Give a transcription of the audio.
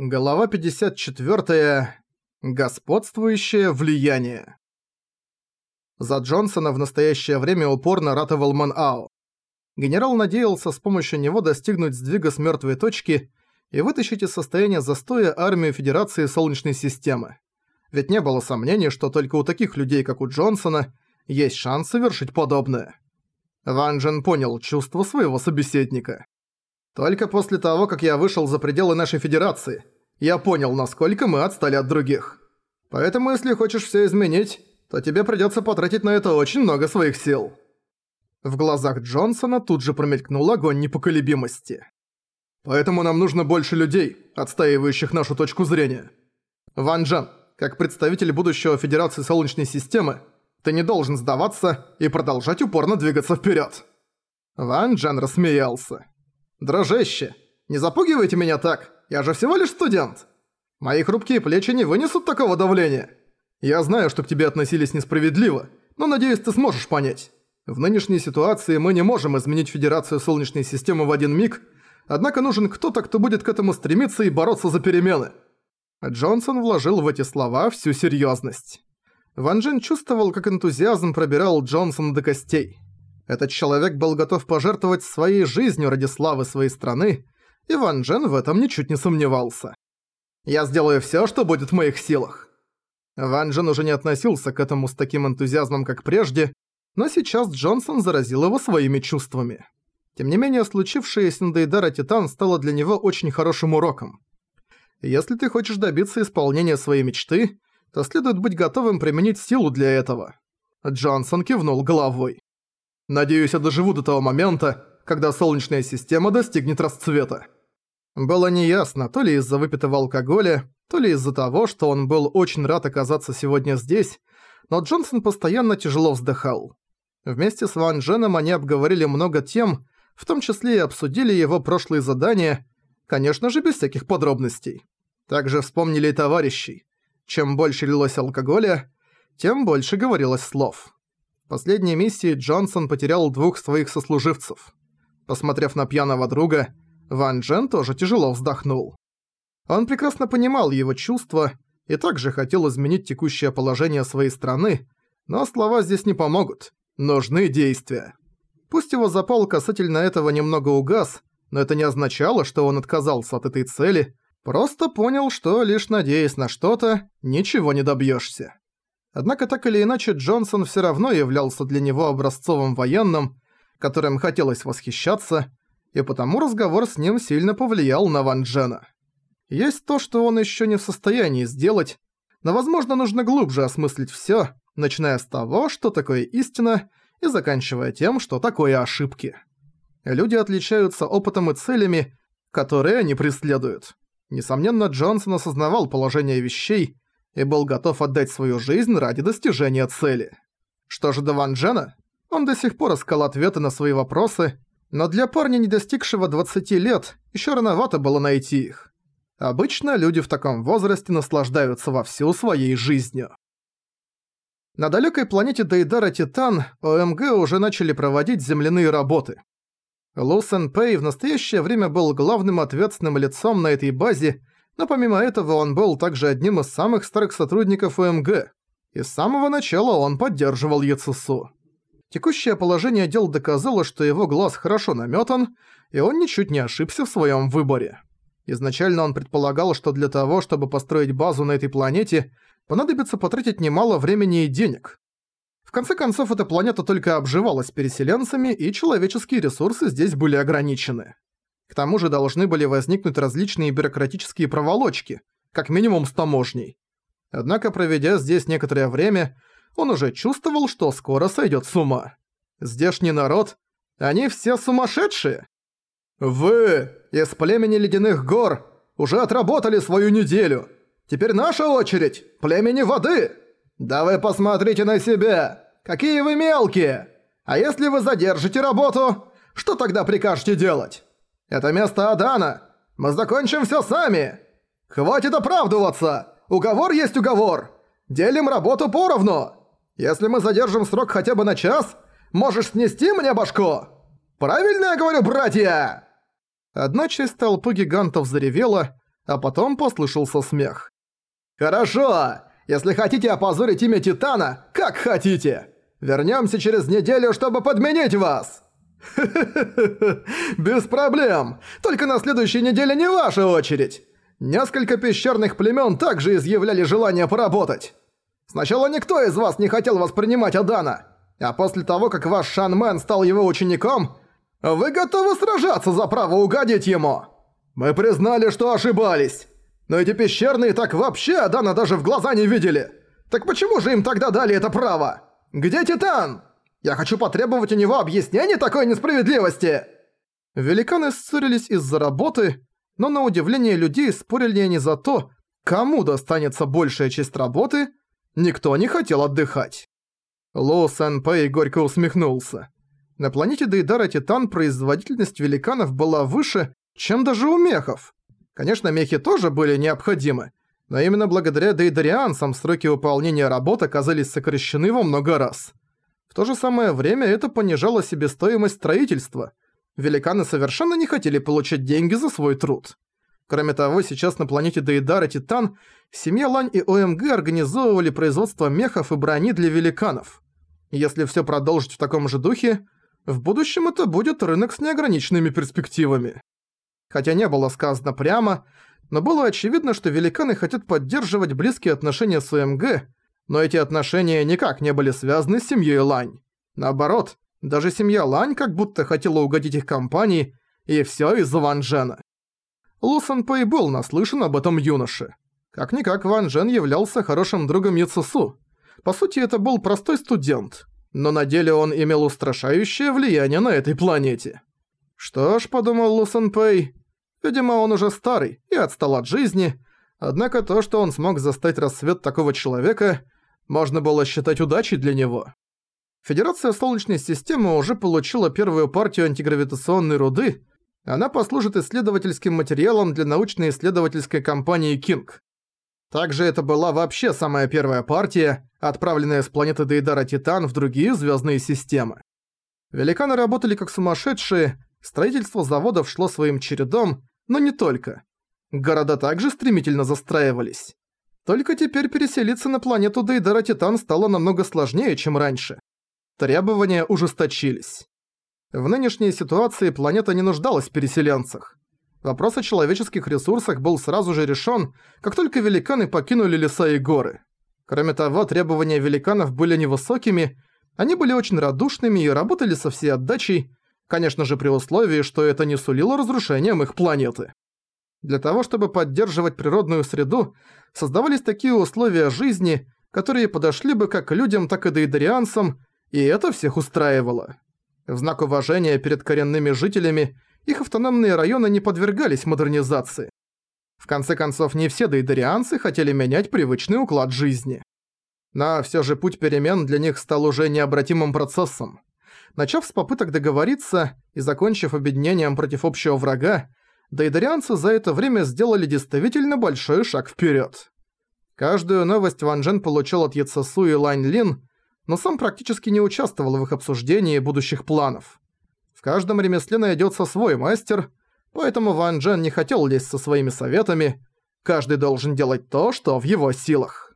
Глава 54. Господствующее влияние. За Джонсона в настоящее время упорно ратовал Ман Ао. Генерал надеялся с помощью него достигнуть сдвига с мертвой точки и вытащить из состояния застоя армию Федерации Солнечной системы. Ведь не было сомнений, что только у таких людей, как у Джонсона, есть шанс совершить подобное. Ван Джен понял чувство своего собеседника. Только после того, как я вышел за пределы нашей федерации, я понял, насколько мы отстали от других. Поэтому если хочешь всё изменить, то тебе придётся потратить на это очень много своих сил». В глазах Джонсона тут же промелькнул огонь непоколебимости. «Поэтому нам нужно больше людей, отстаивающих нашу точку зрения. Ван Джан, как представитель будущего Федерации Солнечной системы, ты не должен сдаваться и продолжать упорно двигаться вперёд». Ван Джан рассмеялся. «Дружище, не запугивайте меня так, я же всего лишь студент. Мои хрупкие плечи не вынесут такого давления. Я знаю, что к тебе относились несправедливо, но надеюсь, ты сможешь понять. В нынешней ситуации мы не можем изменить Федерацию Солнечной системы в один миг, однако нужен кто-то, кто будет к этому стремиться и бороться за перемены». Джонсон вложил в эти слова всю серьезность. Ван Джен чувствовал, как энтузиазм пробирал Джонсона до костей. Этот человек был готов пожертвовать своей жизнью ради славы своей страны, и Ван Джен в этом ничуть не сомневался. «Я сделаю всё, что будет в моих силах». Ван Джен уже не относился к этому с таким энтузиазмом, как прежде, но сейчас Джонсон заразил его своими чувствами. Тем не менее, случившееся на Дейдара Титан стало для него очень хорошим уроком. Если ты хочешь добиться исполнения своей мечты, то следует быть готовым применить силу для этого. Джонсон кивнул головой. Надеюсь, я доживу до того момента, когда Солнечная система достигнет расцвета. Было неясно, то ли из-за выпитого алкоголя, то ли из-за того, что он был очень рад оказаться сегодня здесь, но Джонсон постоянно тяжело вздыхал. Вместе с Ван Дженом они обговорили много тем, в том числе и обсудили его прошлые задания, конечно же, без всяких подробностей. Также вспомнили и товарищей. Чем больше лилось алкоголя, тем больше говорилось слов. Последней миссии Джонсон потерял двух своих сослуживцев. Посмотрев на пьяного друга, Ван Джен тоже тяжело вздохнул. Он прекрасно понимал его чувства и также хотел изменить текущее положение своей страны, но слова здесь не помогут. Нужны действия. Пусть его запал касательно этого немного угас, но это не означало, что он отказался от этой цели, просто понял, что лишь надеясь на что-то, ничего не добьешься. Однако так или иначе Джонсон все равно являлся для него образцовым военным, которым хотелось восхищаться, и потому разговор с ним сильно повлиял на Ван Джена. Есть то, что он еще не в состоянии сделать, но, возможно, нужно глубже осмыслить все, начиная с того, что такое истина, и заканчивая тем, что такое ошибки. Люди отличаются опытом и целями, которые они преследуют. Несомненно, Джонсон осознавал положение вещей, и был готов отдать свою жизнь ради достижения цели. Что же до Ван Джена? Он до сих пор искал ответы на свои вопросы, но для парня, не достигшего 20 лет, еще рановато было найти их. Обычно люди в таком возрасте наслаждаются вовсю своей жизнью. На далекой планете Дейдара Титан ОМГ уже начали проводить земляные работы. Лу Сен Пэй в настоящее время был главным ответственным лицом на этой базе но помимо этого он был также одним из самых старых сотрудников УМГ, и с самого начала он поддерживал Яцесу. Текущее положение дел доказало, что его глаз хорошо намётан, и он ничуть не ошибся в своём выборе. Изначально он предполагал, что для того, чтобы построить базу на этой планете, понадобится потратить немало времени и денег. В конце концов, эта планета только обживалась переселенцами, и человеческие ресурсы здесь были ограничены. К тому же должны были возникнуть различные бюрократические проволочки, как минимум с таможней. Однако, проведя здесь некоторое время, он уже чувствовал, что скоро сойдет с ума. Здешний народ, они все сумасшедшие. «Вы, из племени Ледяных Гор, уже отработали свою неделю. Теперь наша очередь, племени Воды. Да вы посмотрите на себя, какие вы мелкие. А если вы задержите работу, что тогда прикажете делать?» Это место Адана! Мы закончим все сами! Хватит оправдываться! Уговор есть уговор! Делим работу поровну! Если мы задержим срок хотя бы на час, можешь снести мне башку? Правильно я говорю, братья?» Одна часть толпы гигантов заревела, а потом послышался смех. «Хорошо! Если хотите опозорить имя Титана, как хотите! Вернёмся через неделю, чтобы подменить вас!» Без проблем! Только на следующей неделе не ваша очередь! Несколько пещерных племён также изъявляли желание поработать. Сначала никто из вас не хотел воспринимать Адана, а после того, как ваш Шанмен стал его учеником, вы готовы сражаться за право угодить ему. Мы признали, что ошибались. Но эти пещерные так вообще Адана даже в глаза не видели. Так почему же им тогда дали это право? Где Титан? Я хочу потребовать у него объяснений такой несправедливости!» Великаны ссорились из-за работы, но на удивление людей спорили они за то, кому достанется большая часть работы, никто не хотел отдыхать. Лоу Сэнпэй горько усмехнулся. На планете Дейдара Титан производительность великанов была выше, чем даже у мехов. Конечно, мехи тоже были необходимы, но именно благодаря дейдарианцам сроки выполнения работ оказались сокращены во много раз. В то же самое время это понижало себестоимость строительства. Великаны совершенно не хотели получать деньги за свой труд. Кроме того, сейчас на планете Дейдар и Титан семья Лань и ОМГ организовывали производство мехов и брони для великанов. Если все продолжить в таком же духе, в будущем это будет рынок с неограниченными перспективами. Хотя не было сказано прямо, но было очевидно, что великаны хотят поддерживать близкие отношения с ОМГ, но эти отношения никак не были связаны с семьей Лань. Наоборот, даже семья Лань как будто хотела угодить их компании, и всё из-за Ван Джена. Лу Пэй был наслышан об этом юноше. Как-никак Ван Джен являлся хорошим другом Яцесу. По сути, это был простой студент, но на деле он имел устрашающее влияние на этой планете. Что ж, подумал Лу Пэй, видимо, он уже старый и отстал от жизни, однако то, что он смог застать рассвет такого человека – можно было считать удачей для него. Федерация Солнечной системы уже получила первую партию антигравитационной руды, она послужит исследовательским материалом для научно-исследовательской компании King. Также это была вообще самая первая партия, отправленная с планеты Дейдара Титан в другие звездные системы. Великаны работали как сумасшедшие, строительство заводов шло своим чередом, но не только. Города также стремительно застраивались. Только теперь переселиться на планету Дейдара Титан стало намного сложнее, чем раньше. Требования ужесточились. В нынешней ситуации планета не нуждалась в переселенцах. Вопрос о человеческих ресурсах был сразу же решен, как только великаны покинули леса и горы. Кроме того, требования великанов были невысокими, они были очень радушными и работали со всей отдачей, конечно же при условии, что это не сулило разрушением их планеты. Для того, чтобы поддерживать природную среду, создавались такие условия жизни, которые подошли бы как людям, так и дейдарианцам, и это всех устраивало. В знак уважения перед коренными жителями их автономные районы не подвергались модернизации. В конце концов, не все дейдарианцы хотели менять привычный уклад жизни. Но всё же путь перемен для них стал уже необратимым процессом. Начав с попыток договориться и закончив объединением против общего врага, дейдарианцы за это время сделали действительно большой шаг вперед. Каждую новость Ван Джен получил от Яцесу и Лань Лин, но сам практически не участвовал в их обсуждении будущих планов. В каждом ремесле найдется свой мастер, поэтому Ван Джен не хотел лезть со своими советами, каждый должен делать то, что в его силах.